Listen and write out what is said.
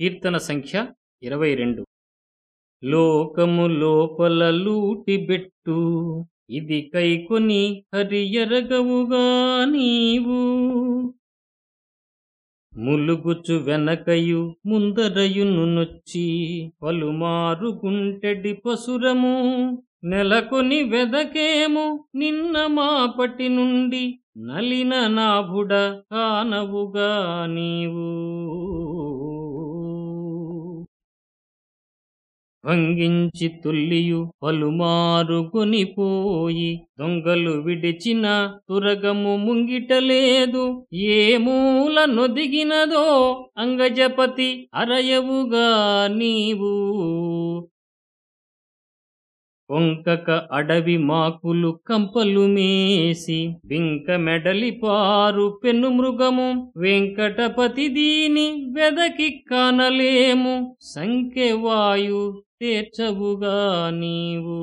కీర్తన సంఖ్య ఇరవై రెండు. లోకము లోపల లూటిబెట్టు ఇది కైకొని హరియరగవుగా నీవు. ములుగుచు వెనకయు ముందరయును నొచ్చి పలుమారు గుంటెడి పసురము నెలకొని వెదకేము నిన్న మాపటి నుండి నలిన నాభుడ కానవుగా నీవు. భంగించి తుల్లియు పలుమారుగునిపోయి దొంగలు విడిచిన తురగము ముంగిటలేదు. ఏ మూల నొదిగినదో అంగజపతి అరయవుగా నీవు. కొంకక అడవి మాకులు కంపలు మేసి వింక మెడలి పారు పెను మృగము వెంకటపతి దీని వెదకి కానలేము సంఖ్య వాయు తీర్చవుగా నీవు.